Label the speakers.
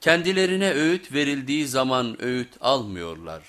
Speaker 1: Kendilerine öğüt verildiği zaman öğüt almıyorlar.